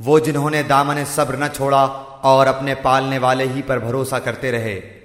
वो जिन्होंने दामन सब्र न छोड़ा और अपने पालने वाले ही पर भरोसा करते रहे।